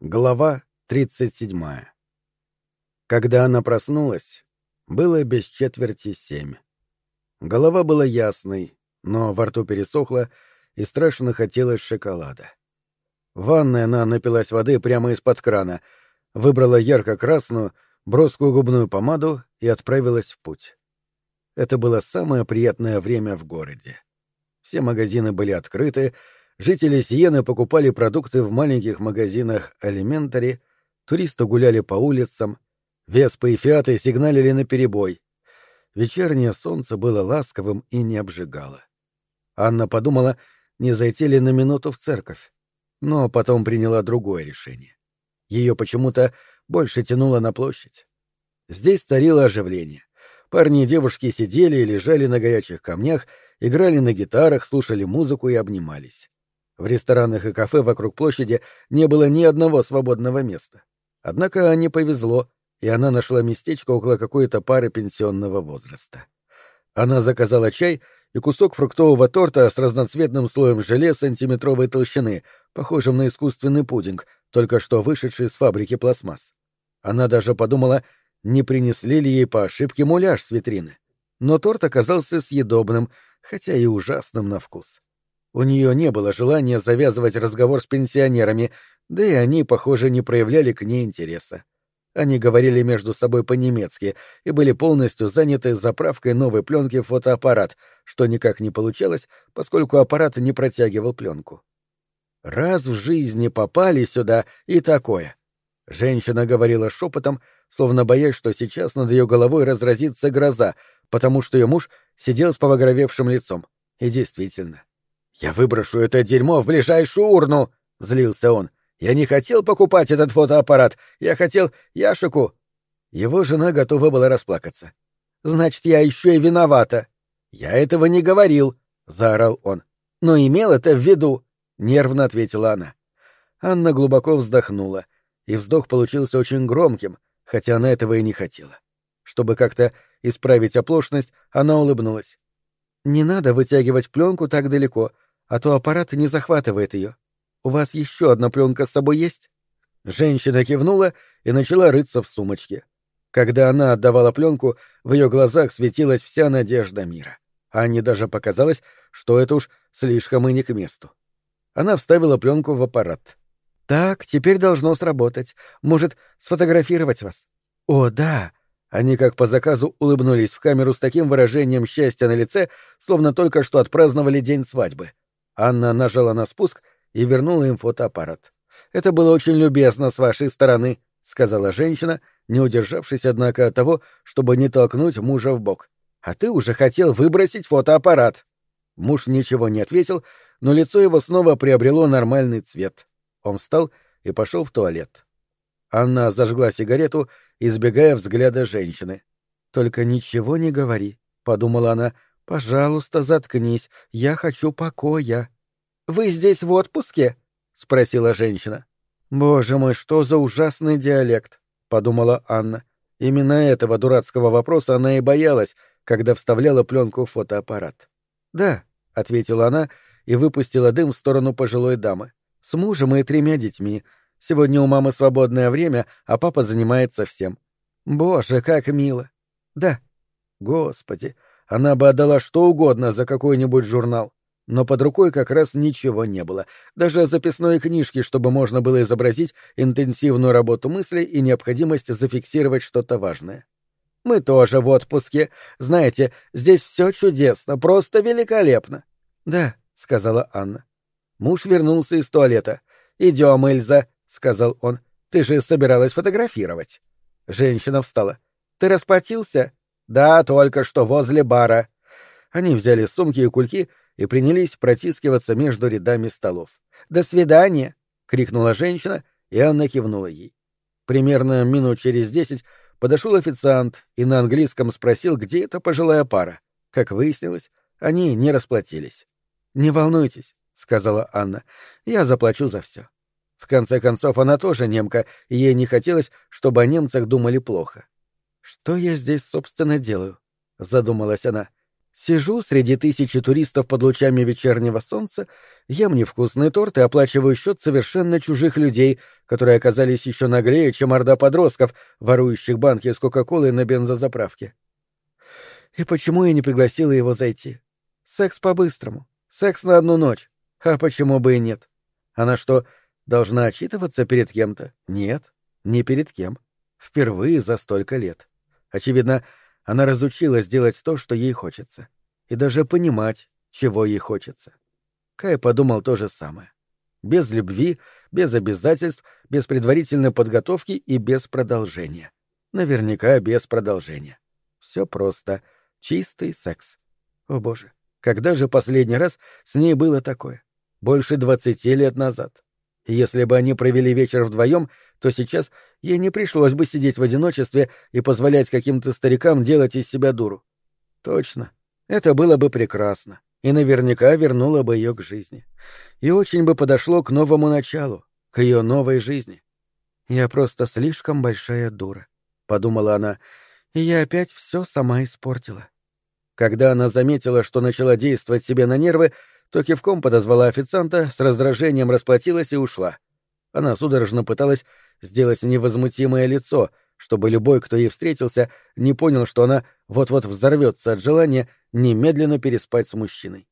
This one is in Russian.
Глава 37. Когда она проснулась, было без четверти семь. Голова была ясной, но во рту пересохло и страшно хотелось шоколада. В ванной она напилась воды прямо из-под крана, выбрала ярко-красную, броскую губную помаду и отправилась в путь. Это было самое приятное время в городе. Все магазины были открыты, Жители Сиены покупали продукты в маленьких магазинах «Алиментари», туристы гуляли по улицам, веспы и фиаты сигналили на перебой. Вечернее солнце было ласковым и не обжигало. Анна подумала, не зайти ли на минуту в церковь, но потом приняла другое решение. Ее почему-то больше тянуло на площадь. Здесь царило оживление. Парни и девушки сидели и лежали на горячих камнях, играли на гитарах, слушали музыку и обнимались. В ресторанах и кафе вокруг площади не было ни одного свободного места. Однако не повезло, и она нашла местечко около какой-то пары пенсионного возраста. Она заказала чай и кусок фруктового торта с разноцветным слоем желе сантиметровой толщины, похожим на искусственный пудинг, только что вышедший из фабрики пластмасс. Она даже подумала, не принесли ли ей по ошибке муляж с витрины. Но торт оказался съедобным, хотя и ужасным на вкус. У нее не было желания завязывать разговор с пенсионерами, да и они, похоже, не проявляли к ней интереса. Они говорили между собой по-немецки и были полностью заняты заправкой новой пленки в фотоаппарат, что никак не получалось, поскольку аппарат не протягивал пленку. «Раз в жизни попали сюда и такое!» Женщина говорила шепотом, словно боясь, что сейчас над ее головой разразится гроза, потому что ее муж сидел с повогровевшим лицом. И действительно, «Я выброшу это дерьмо в ближайшую урну!» — злился он. «Я не хотел покупать этот фотоаппарат. Я хотел Яшику...» Его жена готова была расплакаться. «Значит, я еще и виновата!» «Я этого не говорил!» — заорал он. «Но имел это в виду!» — нервно ответила она. Анна глубоко вздохнула, и вздох получился очень громким, хотя она этого и не хотела. Чтобы как-то исправить оплошность, она улыбнулась. «Не надо вытягивать пленку так далеко а то аппарат не захватывает ее. У вас еще одна пленка с собой есть? Женщина кивнула и начала рыться в сумочке. Когда она отдавала пленку, в ее глазах светилась вся надежда мира. Анне даже показалось, что это уж слишком и не к месту. Она вставила пленку в аппарат. «Так, теперь должно сработать. Может, сфотографировать вас?» «О, да!» Они как по заказу улыбнулись в камеру с таким выражением счастья на лице, словно только что отпраздновали день свадьбы. Анна нажала на спуск и вернула им фотоаппарат. «Это было очень любезно с вашей стороны», — сказала женщина, не удержавшись, однако, от того, чтобы не толкнуть мужа в бок. «А ты уже хотел выбросить фотоаппарат». Муж ничего не ответил, но лицо его снова приобрело нормальный цвет. Он встал и пошел в туалет. Анна зажгла сигарету, избегая взгляда женщины. «Только ничего не говори», — подумала она, «Пожалуйста, заткнись, я хочу покоя». «Вы здесь в отпуске?» — спросила женщина. «Боже мой, что за ужасный диалект!» — подумала Анна. Именно этого дурацкого вопроса она и боялась, когда вставляла пленку в фотоаппарат. «Да», — ответила она и выпустила дым в сторону пожилой дамы. «С мужем и тремя детьми. Сегодня у мамы свободное время, а папа занимается всем. Боже, как мило!» «Да». «Господи, она бы отдала что угодно за какой-нибудь журнал. Но под рукой как раз ничего не было, даже записной книжки, чтобы можно было изобразить интенсивную работу мысли и необходимость зафиксировать что-то важное. «Мы тоже в отпуске. Знаете, здесь все чудесно, просто великолепно». «Да», — сказала Анна. Муж вернулся из туалета. «Идем, Эльза», — сказал он. «Ты же собиралась фотографировать». Женщина встала. «Ты расплатился?» «Да, только что возле бара». Они взяли сумки и кульки и принялись протискиваться между рядами столов. «До свидания!» — крикнула женщина, и Анна кивнула ей. Примерно минут через десять подошел официант и на английском спросил, где эта пожилая пара. Как выяснилось, они не расплатились. «Не волнуйтесь», — сказала Анна, — «я заплачу за все». В конце концов, она тоже немка, и ей не хотелось, чтобы о немцах думали плохо. «Что я здесь, собственно, делаю?» — задумалась она. Сижу среди тысячи туристов под лучами вечернего солнца, ем невкусный торт и оплачиваю счет совершенно чужих людей, которые оказались еще наглее, чем орда подростков, ворующих банки с Кока-Колой на бензозаправке. И почему я не пригласила его зайти? Секс по-быстрому. Секс на одну ночь. А почему бы и нет? Она что, должна отчитываться перед кем-то? Нет, не перед кем. Впервые за столько лет. Очевидно, она разучилась делать то, что ей хочется. И даже понимать, чего ей хочется. Кай подумал то же самое. Без любви, без обязательств, без предварительной подготовки и без продолжения. Наверняка без продолжения. Все просто. Чистый секс. О боже, когда же последний раз с ней было такое? Больше двадцати лет назад. Если бы они провели вечер вдвоем, то сейчас ей не пришлось бы сидеть в одиночестве и позволять каким-то старикам делать из себя дуру. Точно. Это было бы прекрасно и наверняка вернуло бы ее к жизни. И очень бы подошло к новому началу, к ее новой жизни. «Я просто слишком большая дура», — подумала она, — «и я опять все сама испортила». Когда она заметила, что начала действовать себе на нервы, то кивком подозвала официанта, с раздражением расплатилась и ушла. Она судорожно пыталась сделать невозмутимое лицо, чтобы любой, кто ей встретился, не понял, что она вот-вот взорвется от желания немедленно переспать с мужчиной.